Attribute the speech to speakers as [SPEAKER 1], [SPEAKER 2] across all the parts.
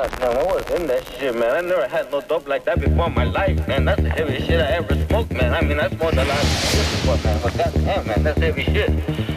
[SPEAKER 1] Goddamn, I was in that shit, man. I never had no dope like that before in my life, man. That's the heaviest shit I ever smoked, man. I mean, I smoked a lot of shit before, man. But goddamn, man, that's heavy shit.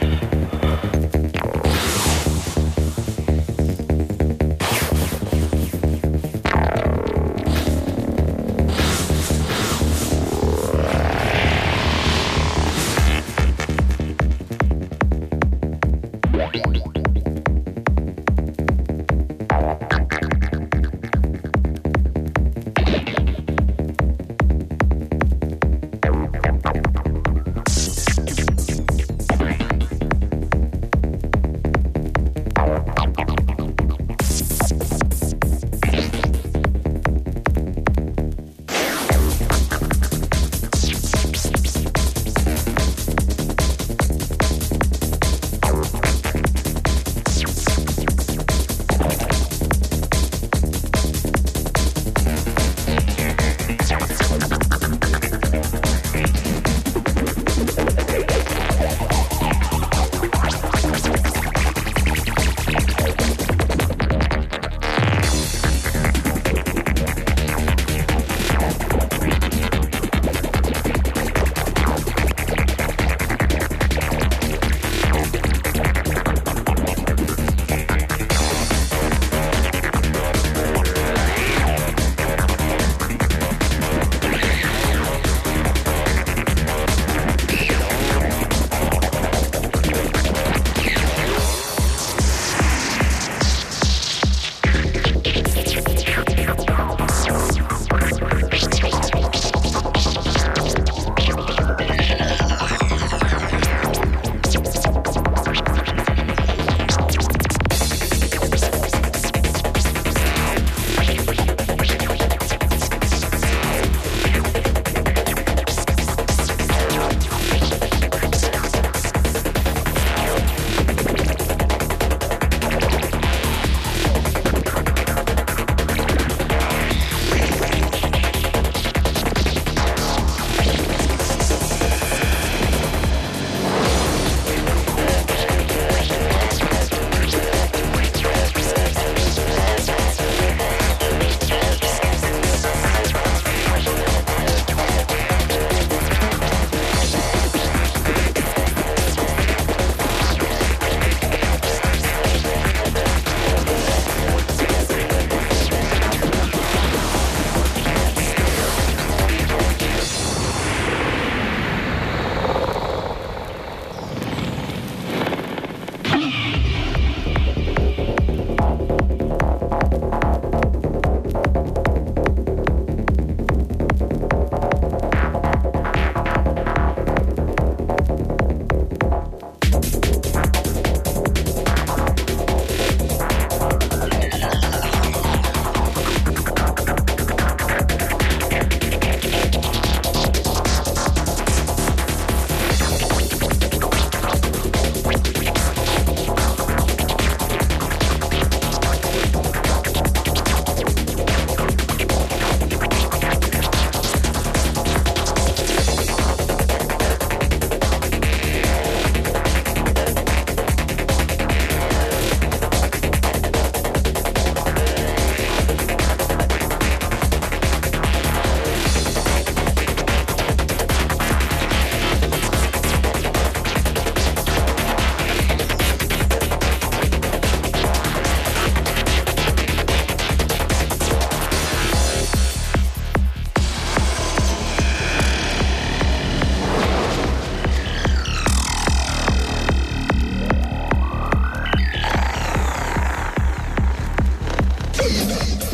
[SPEAKER 2] Peace.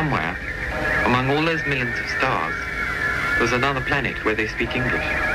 [SPEAKER 2] Somewhere, among all those millions of stars, there's another planet where they speak English.